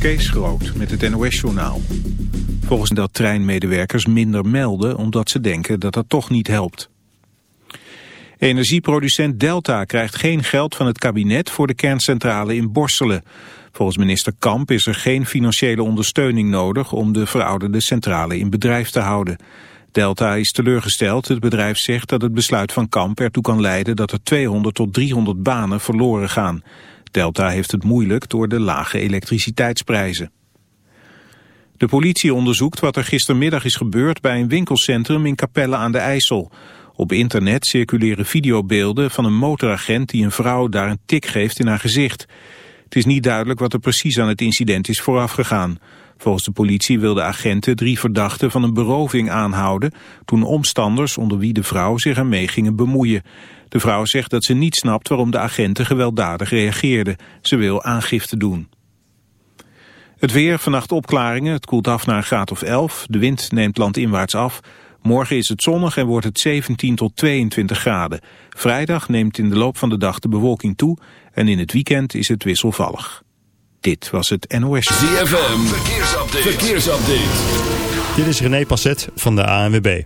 Kees Groot met het NOS-journaal. Volgens dat treinmedewerkers minder melden omdat ze denken dat dat toch niet helpt. Energieproducent Delta krijgt geen geld van het kabinet voor de kerncentrale in Borselen. Volgens minister Kamp is er geen financiële ondersteuning nodig om de verouderde centrale in bedrijf te houden. Delta is teleurgesteld. Het bedrijf zegt dat het besluit van Kamp ertoe kan leiden dat er 200 tot 300 banen verloren gaan. Delta heeft het moeilijk door de lage elektriciteitsprijzen. De politie onderzoekt wat er gistermiddag is gebeurd bij een winkelcentrum in Capelle aan de IJssel. Op internet circuleren videobeelden van een motoragent die een vrouw daar een tik geeft in haar gezicht. Het is niet duidelijk wat er precies aan het incident is voorafgegaan. Volgens de politie wilden agenten drie verdachten van een beroving aanhouden... toen omstanders onder wie de vrouw zich ermee gingen bemoeien. De vrouw zegt dat ze niet snapt waarom de agenten gewelddadig reageerden. Ze wil aangifte doen. Het weer, vannacht opklaringen, het koelt af naar een graad of 11. De wind neemt landinwaarts af. Morgen is het zonnig en wordt het 17 tot 22 graden. Vrijdag neemt in de loop van de dag de bewolking toe en in het weekend is het wisselvallig. Dit was het NOS. ZFM, verkeersupdate. verkeersupdate. Dit is René Passet van de ANWB.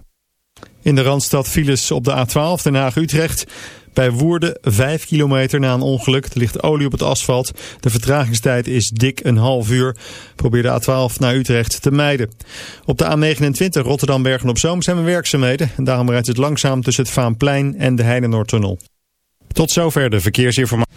In de Randstad files op de A12 Den Haag-Utrecht. Bij Woerden 5 kilometer na een ongeluk. Er ligt olie op het asfalt. De vertragingstijd is dik een half uur. Probeer de A12 naar Utrecht te mijden. Op de A29 Rotterdam-Bergen-op-Zoom zijn we werkzaamheden. Daarom rijdt het langzaam tussen het Vaanplein en de Heidenoordtunnel. Tot zover de verkeersinformatie.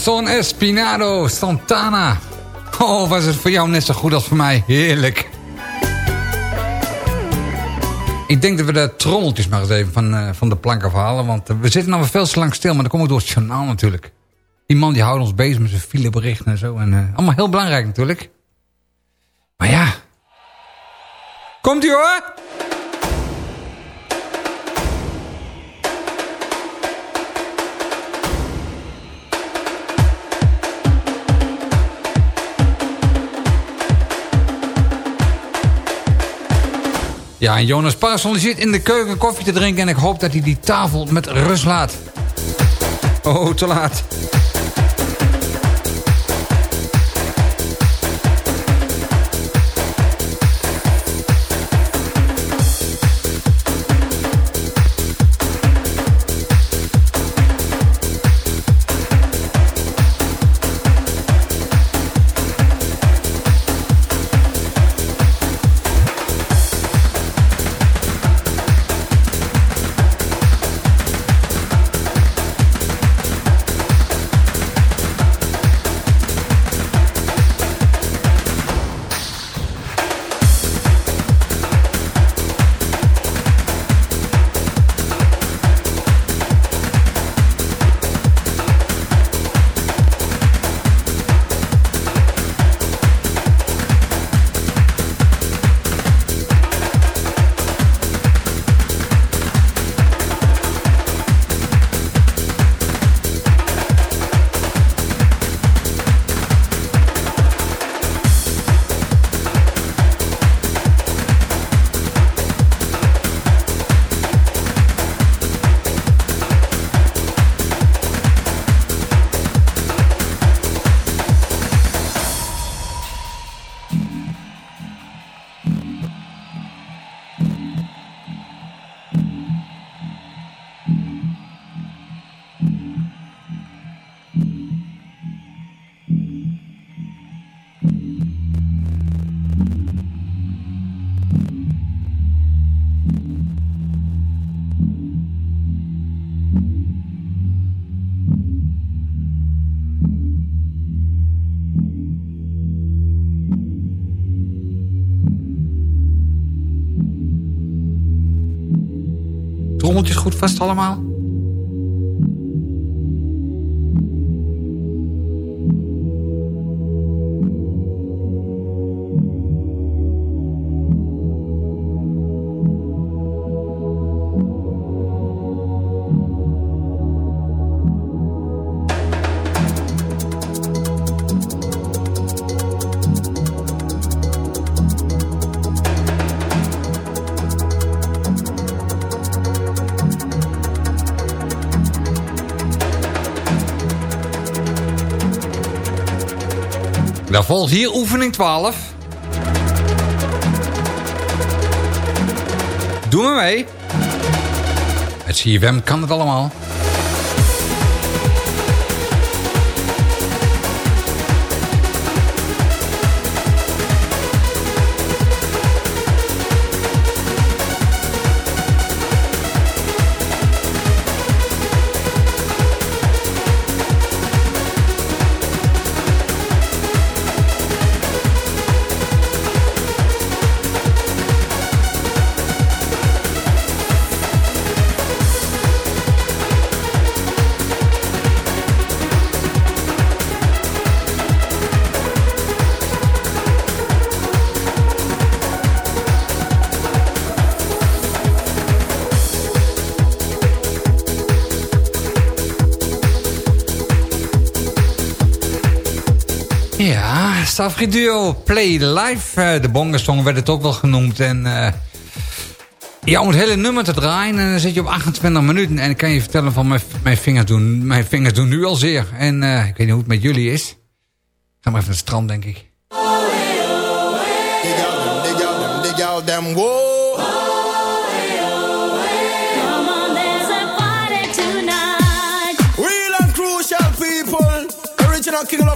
Corazon Espinado, Santana. Oh, was het voor jou net zo goed als voor mij. Heerlijk. Ik denk dat we de trommeltjes maar eens even van, uh, van de plank afhalen. Want uh, we zitten nog veel te lang stil, maar dan kom ik door het journaal natuurlijk. Die man die houdt ons bezig met zijn fileberichten en zo. En, uh, allemaal heel belangrijk natuurlijk. Maar ja. Komt u hoor! Ja, en Jonas Parson zit in de keuken koffie te drinken... en ik hoop dat hij die tafel met rust laat. Oh, te laat. Allemaal? Dan volgt hier oefening 12. Doe maar mee. Het CFM kan het allemaal. Favoriet duo Play Live. Uh, de Bongasong werd het ook wel genoemd. En uh, ja, om het hele nummer te draaien, en dan zit je op 28 minuten. En ik kan je vertellen van mijn, mijn vingers doen. Mijn vingers doen nu al zeer. En uh, ik weet niet hoe het met jullie is. Ga maar even naar het strand, denk ik.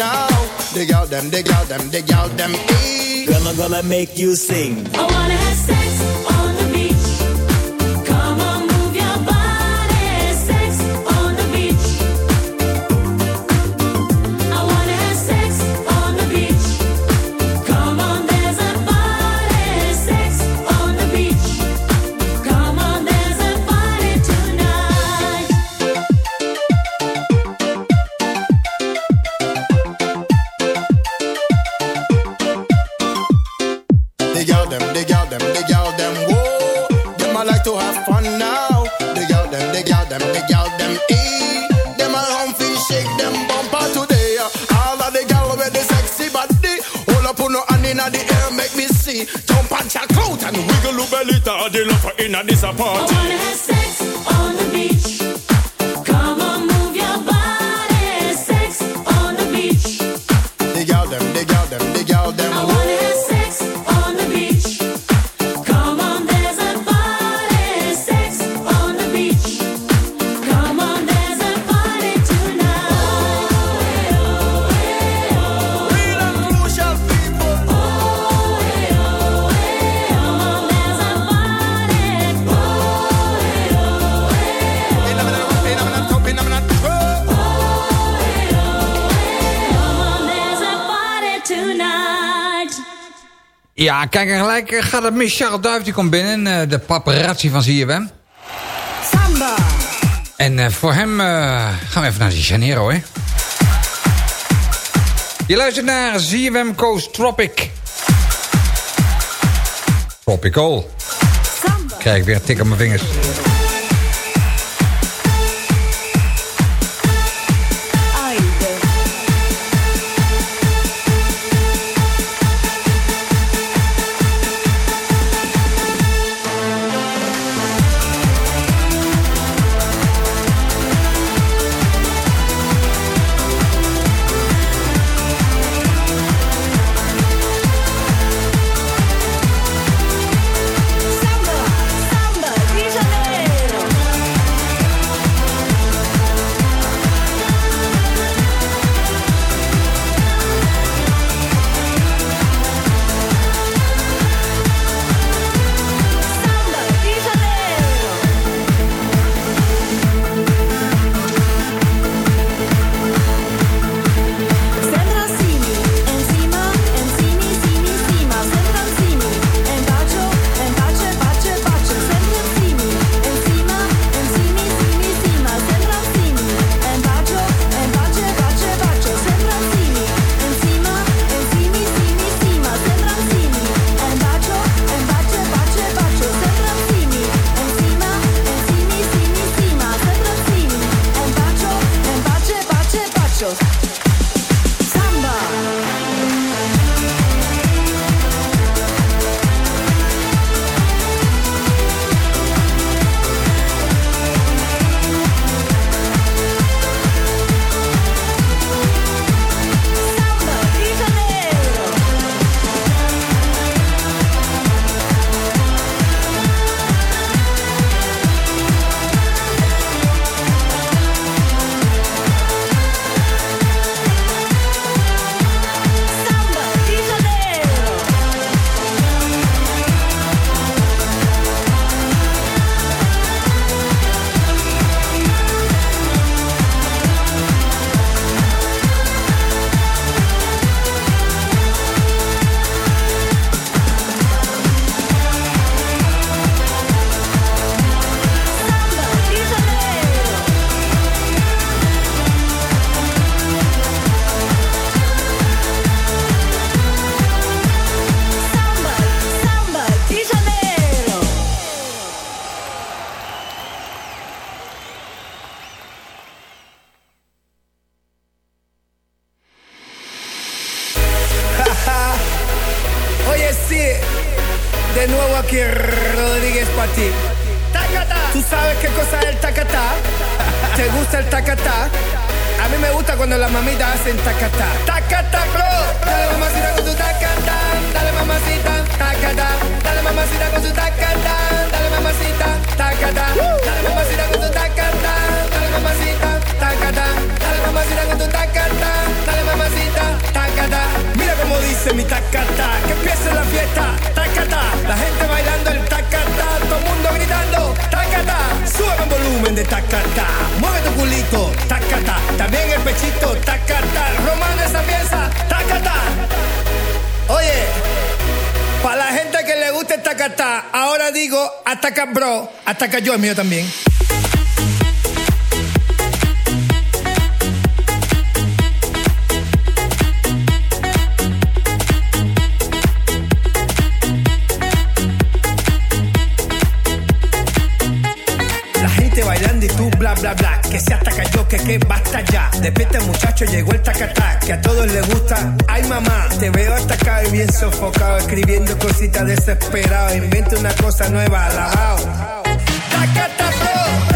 now. Dig out them, dig out them, dig out them. Eh. Hey. Drummer gonna make you sing. I wanna have kijk, en gelijk eh, gaat het mis. Charles Duif die komt binnen, eh, de paparazzi van ZFM. Samba! En eh, voor hem gaan we even naar de Janeiro, hè. Je luistert naar ZFM Coast Tropic. Tropical. Samba. Weer tik op mijn vingers. Yo, es mío también. La gente bailando y tú bla bla bla. Que se ataca yo, que que basta ya. Despierta muchacho, llegó el tacatá Que a todos les gusta, ay mamá Te veo atacado y bien sofocado Escribiendo cositas desesperado Inventa una cosa nueva, alabao Taca, taca,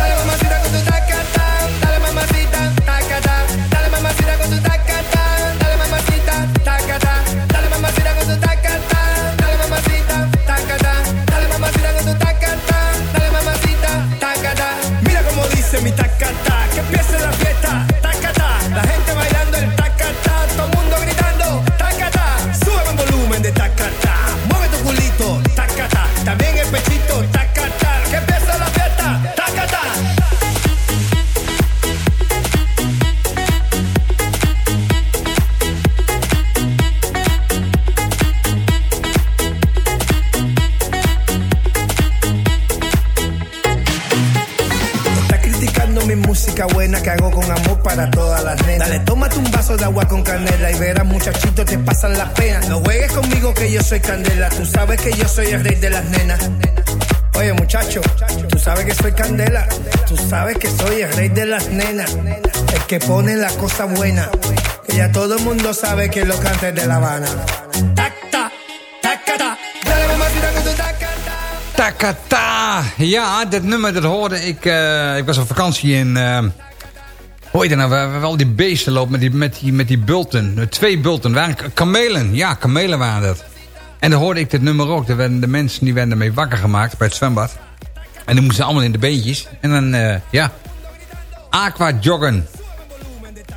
que hago con amor para todas las nenas. Dale, tómate un vaso de agua con canela y verás, muchachito, te pasan las penas. No juegues conmigo que yo soy candela. Tú sabes que yo soy el rey de las nenas. Oye, muchacho, tú sabes que soy candela. Tú sabes que soy el rey de las nenas. El que pone la cosa buena. Que ya todo el mundo sabe que lo canta es de La Habana. Tacta, tacata. Dale, mamacita, con tu tacata. Takata. Ja, dit nummer dat hoorde ik. eh, ik was op vakantie in. eh heet het nou? Al die beesten lopen met die, met die, met die bulten. Eh, Twee bulten. Waren kamelen. Ja, kamelen waren dat. En dan hoorde ik dit nummer ook. Er werden de mensen die werden ermee wakker gemaakt bij het zwembad. En dan moesten allemaal in de beentjes. En dan, eh, ja. Aqua joggen.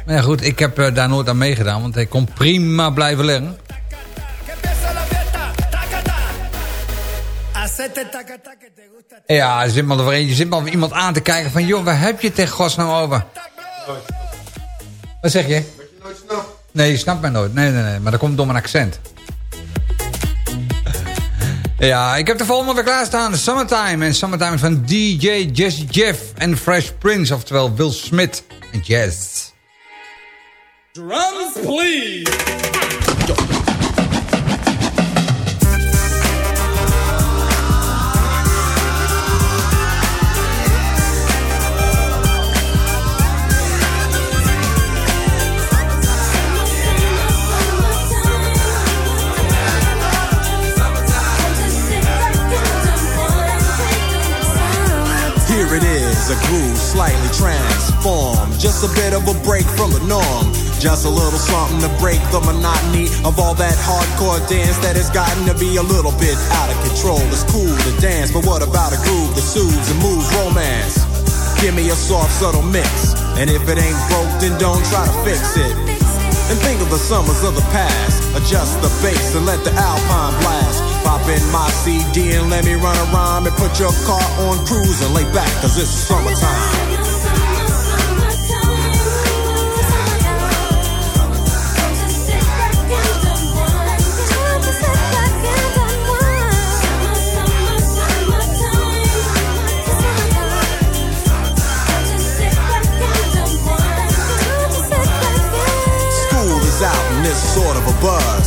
Maar ja, goed, ik heb eh, daar nooit aan meegedaan. Want ik kon prima blijven gusta. Ja, er zit maar er iemand aan te kijken van... joh, waar heb je tegen gods nou over? Wat zeg je? Wat je nooit snapt. Nee, je snapt mij nooit. Nee, nee, nee, maar dat komt door mijn accent. ja, ik heb de volgende weer klaarstaan. Summertime. En Summertime is van DJ Jesse Jeff en Fresh Prince. Oftewel Will Smith en Jazz. Drums, please. A groove slightly transformed. Just a bit of a break from the norm. Just a little something to break the monotony of all that hardcore dance that has gotten to be a little bit out of control. It's cool to dance, but what about a groove that soothes and moves romance? Give me a soft, subtle mix. And if it ain't broke, then don't try to fix it. And think of the summers of the past. Adjust the bass and let the alpine blast. Pop in my CD and let me run a rhyme and put your car on cruise and lay back, cause it's summertime. School is out and it's sort of a buzz.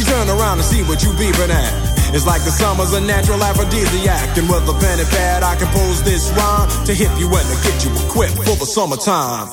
She turn around to see what you beeping at. It's like the summer's a natural aphrodisiac. And with a pen and pad, I compose this rhyme to hip you and to get you equipped for the summertime.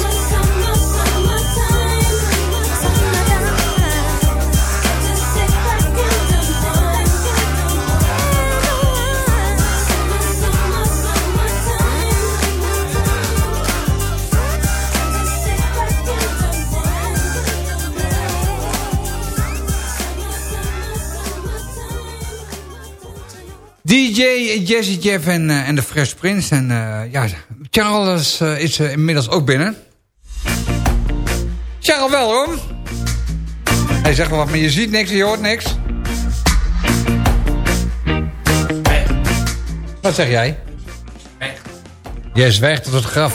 DJ Jazzy Jeff en, eh, en de Fresh Prince. En eh, ja, Charles eh, is inmiddels ook binnen. Charles, welkom. Hij zegt wel wat, maar je ziet niks en je hoort niks. Wat zeg jij? Weg. Jij is weg tot het graf.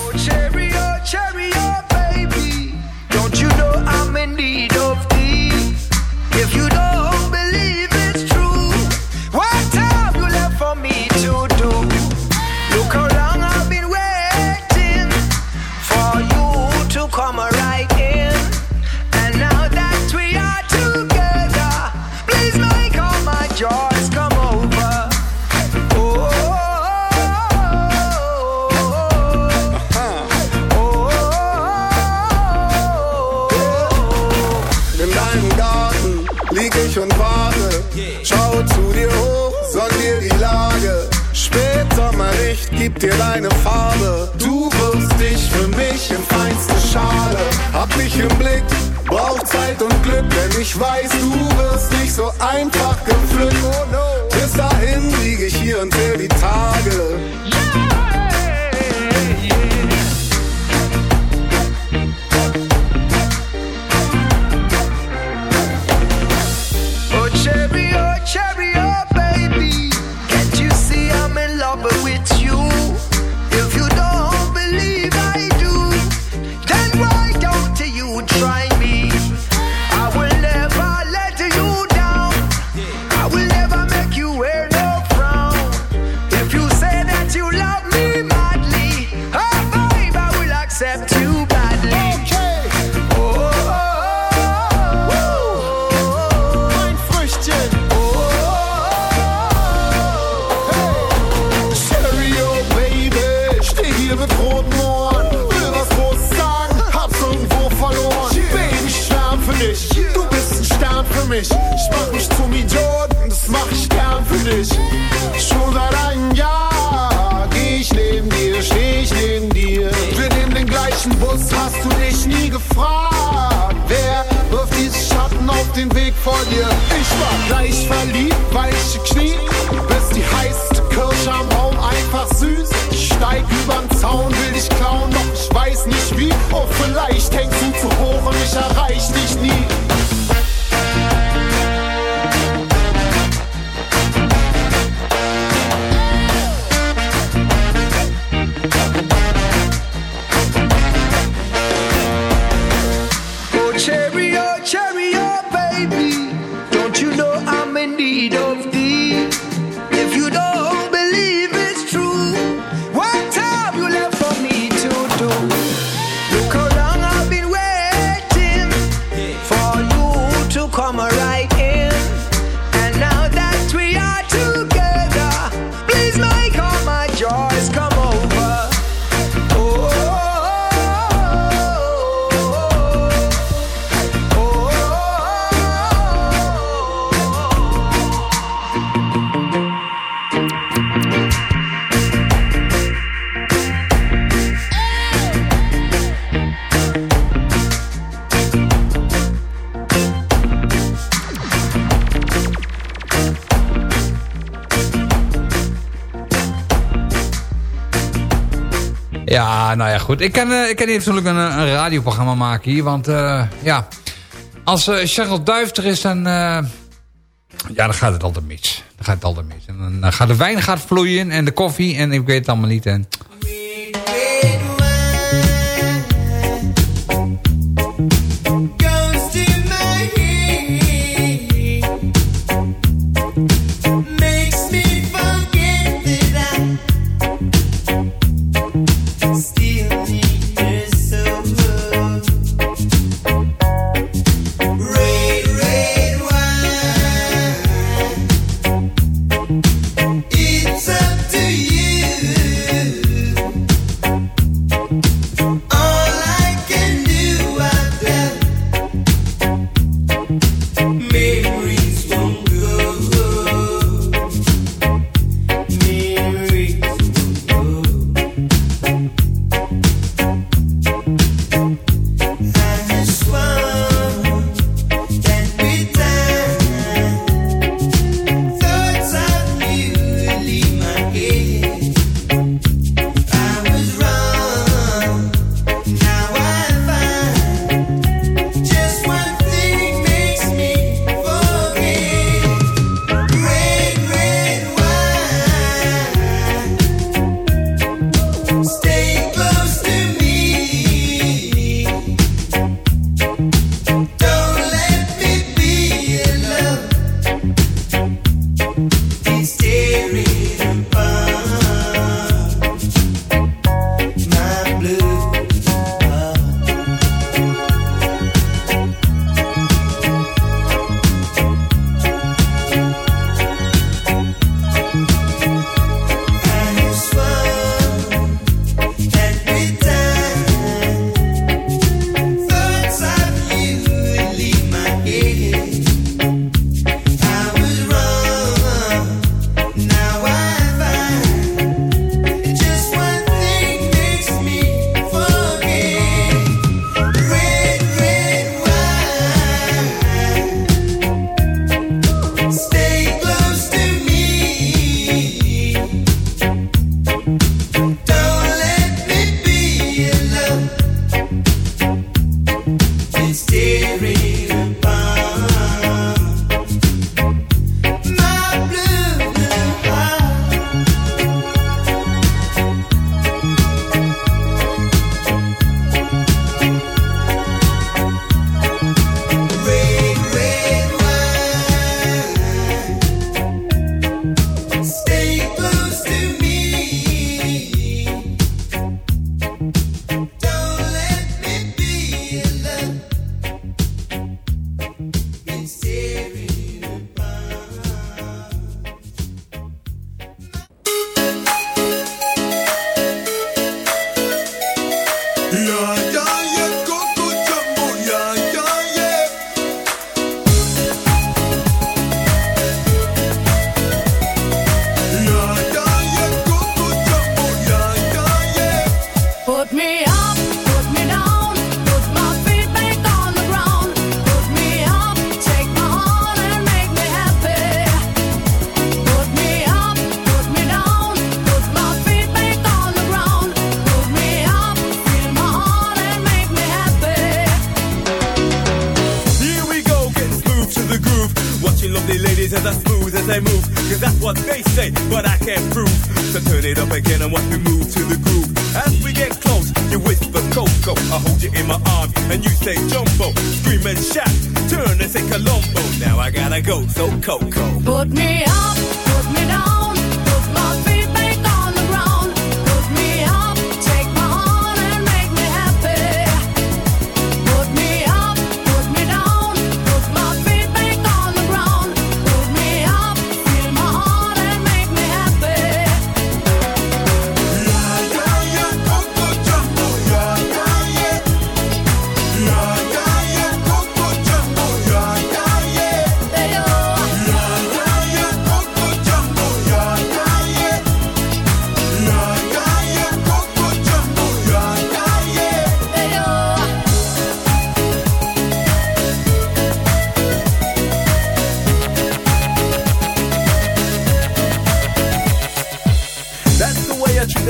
Dir deine Farbe. Du wirst dich für mich in feinste Schale. Hab dich im Blick, brauch Zeit und Glück, denn ich weiß, du wirst nicht so einfach gepflückt. Bis dahin lieg ich hier und zähl die Tage. nou ja, goed. Ik kan, uh, ik kan natuurlijk een, een radioprogramma maken hier. Want eh, ja, als uh, Cheryl er is, dan, ja, dan gaat het altijd mis. Dan gaat het altijd mis. En dan gaat de wijn gaat vloeien en de koffie en ik weet het allemaal niet. En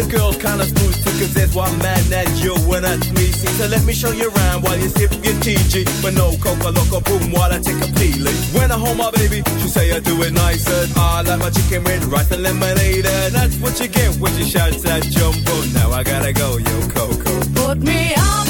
This kinda smooth too, cause there's one man that you and that's me. See, so let me show you around while you sip your TG. But no coca loco boom while I take a peeling. When I hold my baby, she say I do it nicer. I like my chicken with rice and lemonade. And that's what you get when you shout that jumbo. Now I gotta go, yo, Coco. Put me up,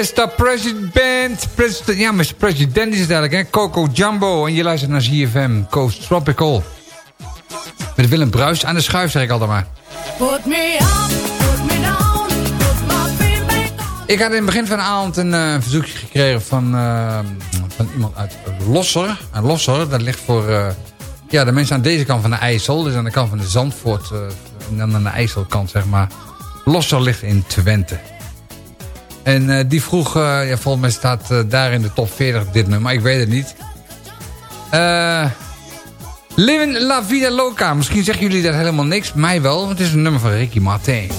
Mr. President, president, ja, Mr. President is het eigenlijk, hè? Coco Jumbo. En je luistert naar ZFM, Coast Tropical. Met Willem Bruis aan de schuif, zeg ik altijd maar. Put me up, put me down, put my feet back on. Ik had in het begin van de avond een eh, verzoekje gekregen van, eh, van iemand uit Losser. En Losser, dat ligt voor eh, ja, de mensen aan deze kant van de IJssel. Dus aan de kant van de Zandvoort. en dan aan de IJsselkant, zeg maar. Losser ligt in Twente. En eh, die vroeg, eh, ja, volgens mij staat eh, daar in de top 40 dit nummer. Ik weet het niet. Living La Vida Loca. Misschien zeggen jullie dat helemaal niks. Mij wel, want het is een nummer van Ricky Martin.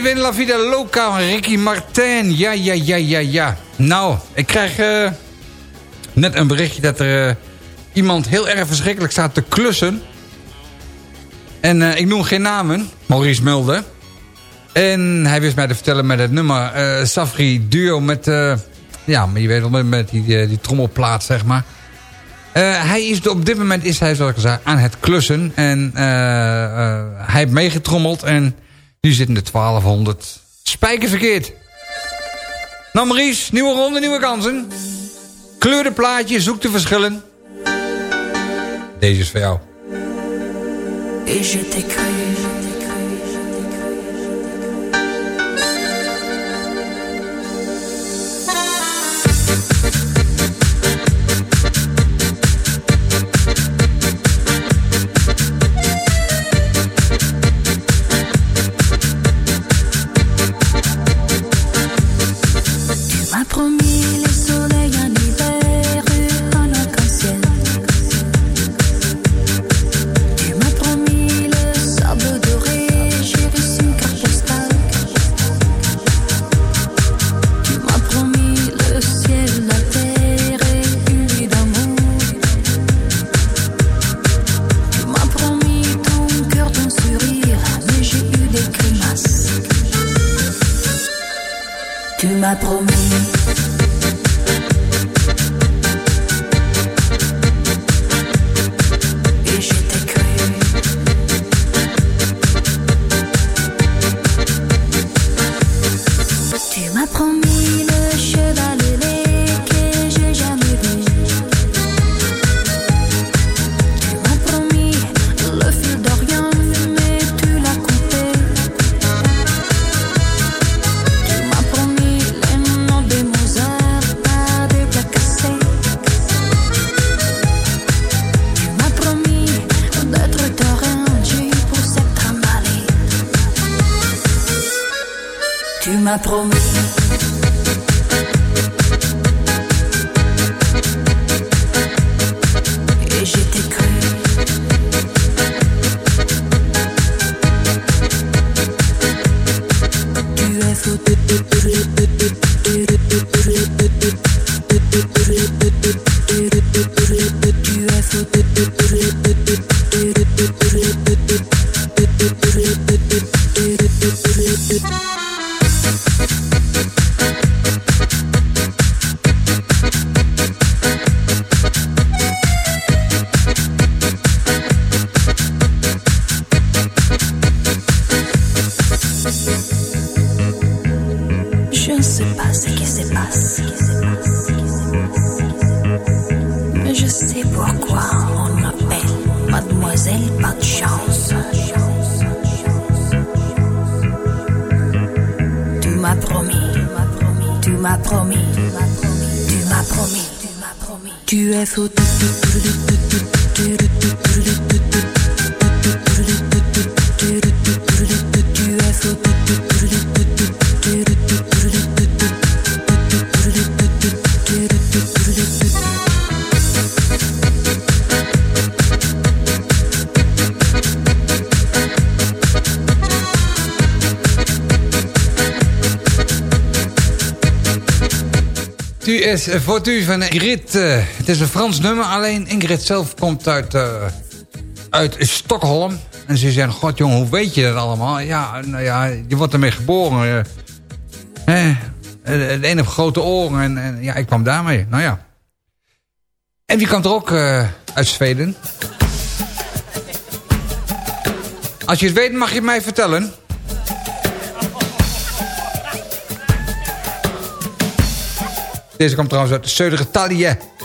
Live in la vida loca, Ricky Martin. Ja, ja, ja, ja, ja. Nou, ik krijg eh, net een berichtje dat er eh, iemand heel erg verschrikkelijk staat te klussen. En eh, ik noem geen namen, Maurice Mulder. En hij wist mij te vertellen met het nummer Safri Duo met... ja, maar je weet wel, met, die, die trommelplaat, zeg maar. Hij is op dit moment is hij, zoals ik aan het klussen. En hij heeft meegetrommeld en nu zitten de 1200 spijkers verkeerd. Nou Maurice, nieuwe ronde, nieuwe kansen. Kleur de plaatje, zoek de verschillen. Deze is voor jou. Et je m'a promis. Tu is voor u van Ingrid. eh, het is een Frans nummer, alleen Ingrid zelf komt uit, eh, uit Stockholm. En ze zeggen, god jongen, hoe weet je dat allemaal? Ja, nou ja, je wordt ermee geboren. eh. Hè? Het ene heeft grote oren en, en ja, ik kwam daarmee. Nou ja. En wie komt er ook eh, uit Zweden? Als je het weet, mag je het mij vertellen. Deze komt trouwens uit Södertälje. Sitting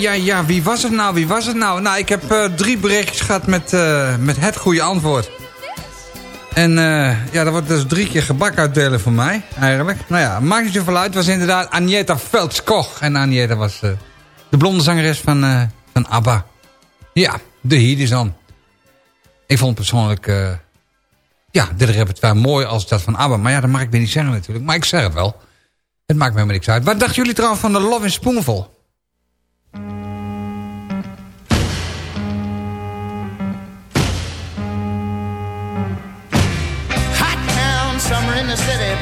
ja, ja. Wie was het nou? Wie was het nou? Nou, ik heb eh, drie berichtjes gehad met, eh, met het goede antwoord. En eh, ja, dat wordt dus drie keer gebak uitdelen voor mij, eigenlijk. Nou ja, maakt niet zoveel uit. Was inderdaad Agneta Veldskog. En Agneta was de blonde zangeres van, van ABBA. Ja, de on. Ik vond persoonlijk... ja, dit repertoire mooi als dat van ABBA. Maar ja, dat mag ik weer niet zeggen natuurlijk. Maar ik zeg het wel. Het maakt me helemaal niks uit. Wat dachten jullie trouwens van de Love in Spoonful?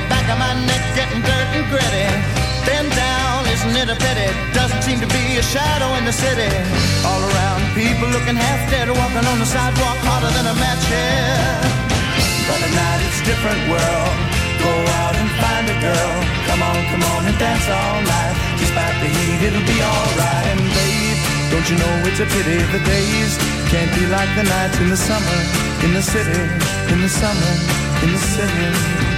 Back of my neck getting dirt and gritty. Bend down, isn't it a pity? Doesn't seem to be a shadow in the city. All around, people looking half dead, walking on the sidewalk harder than a match here. But at night it's a different world. Go out and find a girl. Come on, come on and dance all night. Despite the heat, it'll be alright. And babe, don't you know it's a pity the days can't be like the nights in the summer, in the city, in the summer, in the city.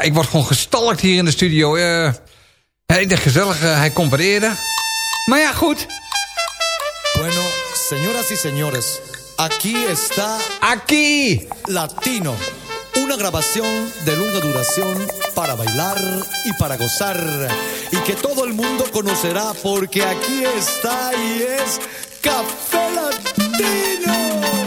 Ja, ik word gewoon gestalkt hier in de studio. eh ik dacht gezellig, eh, hij komt eerder. Maar ja, goed. Bueno, señoras y señores, aquí está. Aquí. Latino. Una grabación de larga duración para bailar y para gozar. Y que todo el mundo conocerá porque aquí está y es Café Latino.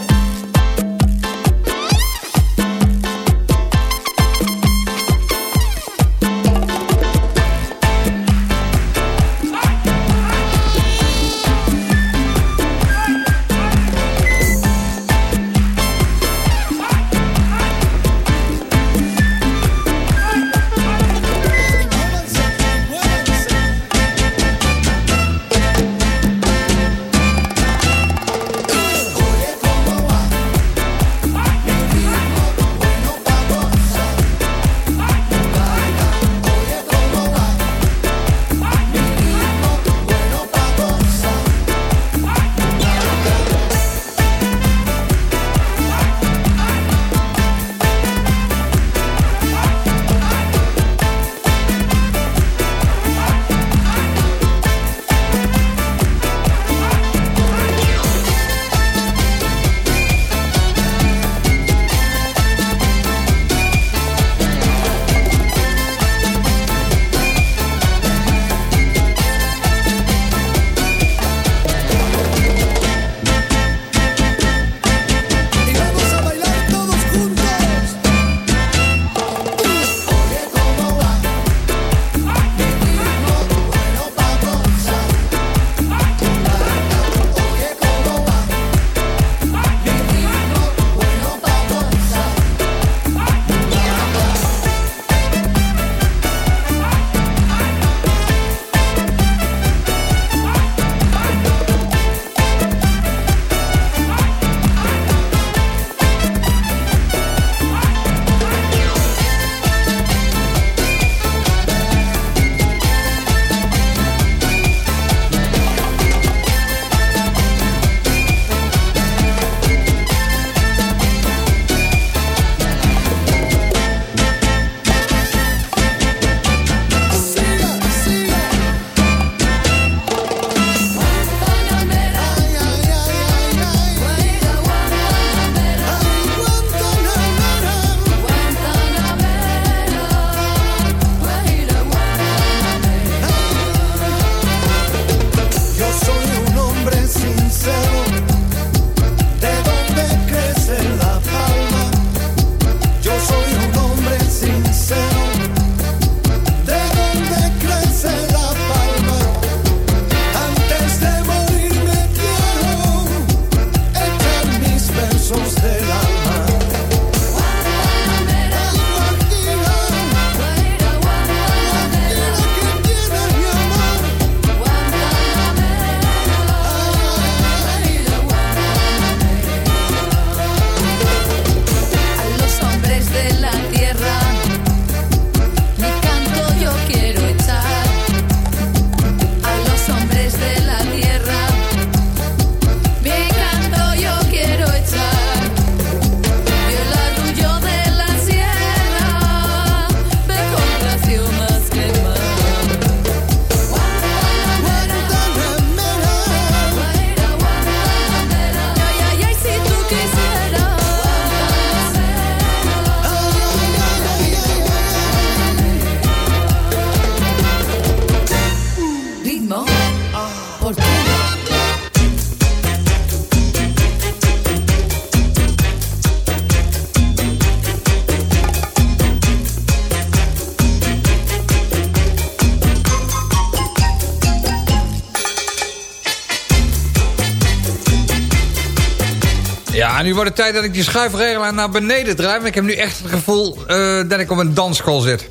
Nu wordt het tijd dat ik die schuifregelaar naar beneden draai. Maar ik heb nu echt het gevoel eh, dat ik op een dansschool zit.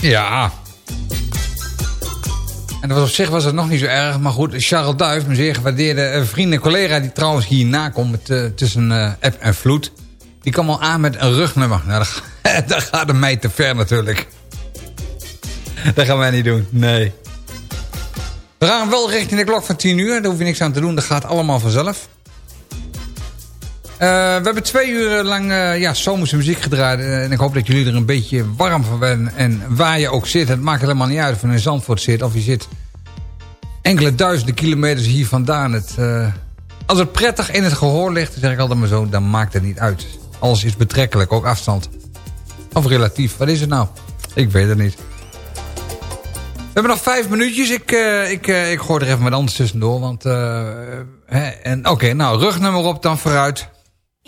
Ja. En op zich was het nog niet zo erg. Maar goed, Charles Duif, mijn zeer gewaardeerde eh, vriend en collega... die trouwens hierna komt eh, tussen eh, app en vloed... die kwam al aan met een rugnummer. Nou, dat, ga- dat gaat een mij te ver natuurlijk. Dat gaan wij niet doen, nee. We gaan wel richting de klok van 10 uur. Daar hoef je niks aan te doen. Dat gaat allemaal vanzelf. Eh, we hebben twee uur lang eh, ja, zomerse muziek gedraaid. eh, en ik hoop dat jullie er een beetje warm van werden. En waar je ook zit, het maakt helemaal niet uit of je in Zandvoort zit... of je zit enkele duizenden kilometers hier vandaan. Het, als het prettig in het gehoor ligt, zeg ik altijd maar zo... dan maakt het niet uit. Alles is betrekkelijk, ook afstand. Of relatief, wat is het nou? Ik weet het niet. We hebben nog vijf minuutjes. Ik, ik, ik gooi er even wat anders tussendoor. Want, hè, en Oké, nou, rugnummer op dan vooruit.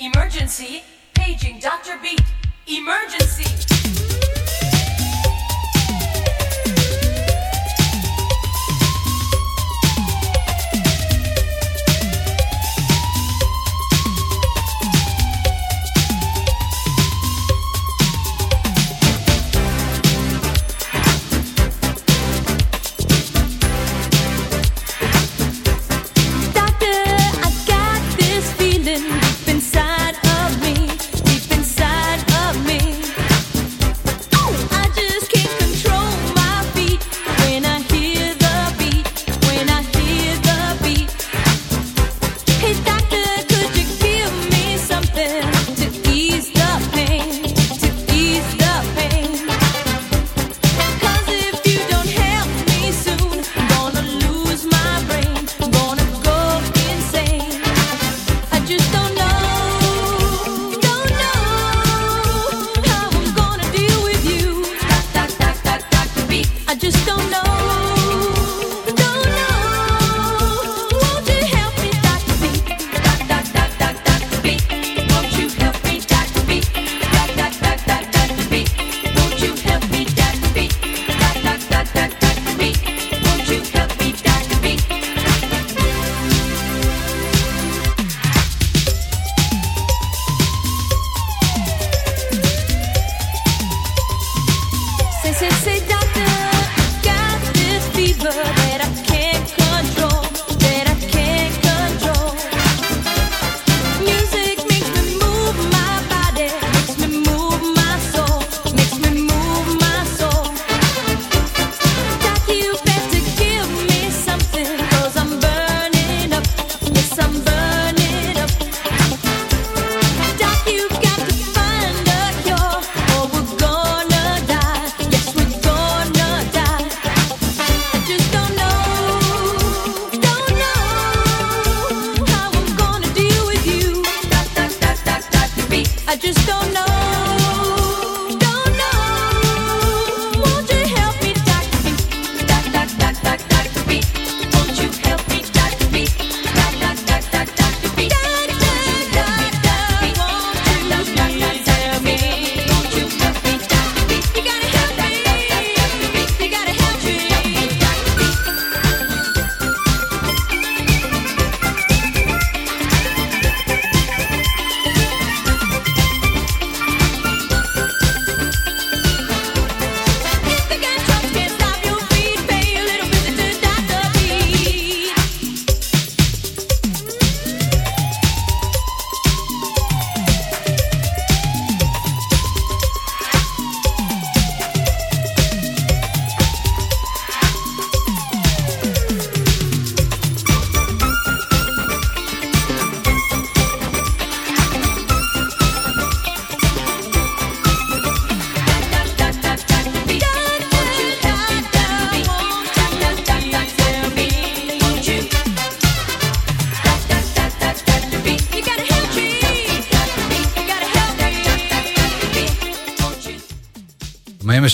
Emergency, paging Dr. Beat. Emergency.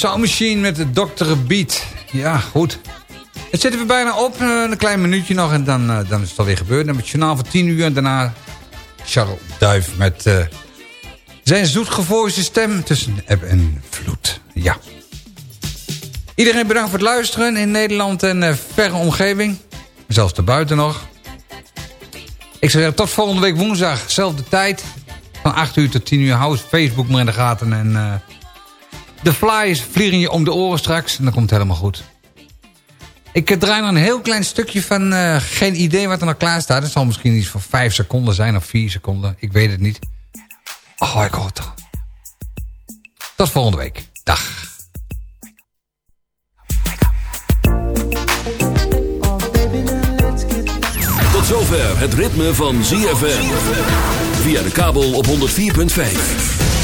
Sound Machine met de Dr. Beat. Ja, goed. Het zitten we bijna op. eh, Een klein minuutje nog en dan, eh, dan is het alweer gebeurd. Dan het journaal van 10 uur en daarna Charles Duif met eh, zijn zoetgevoelige stem tussen eb en vloed. Ja. Iedereen bedankt voor het luisteren in Nederland en eh, verre omgeving. Zelfs daarbuiten nog. Ik zeggen, tot volgende week woensdag. Zelfde tijd. Van 8 uur tot 10 uur. Hou Facebook maar in de gaten. En de flyers vliegen je om de oren straks. En dan komt het helemaal goed. Ik eh, draai nog een heel klein stukje van... eh, geen idee wat er nog klaar staat. Het zal misschien iets van 5 seconden zijn of 4 seconden. Ik weet het niet. Oh, ik hoor het toch. Tot volgende week. Dag. Tot zover het ritme van ZFM. Via de kabel op 104.5.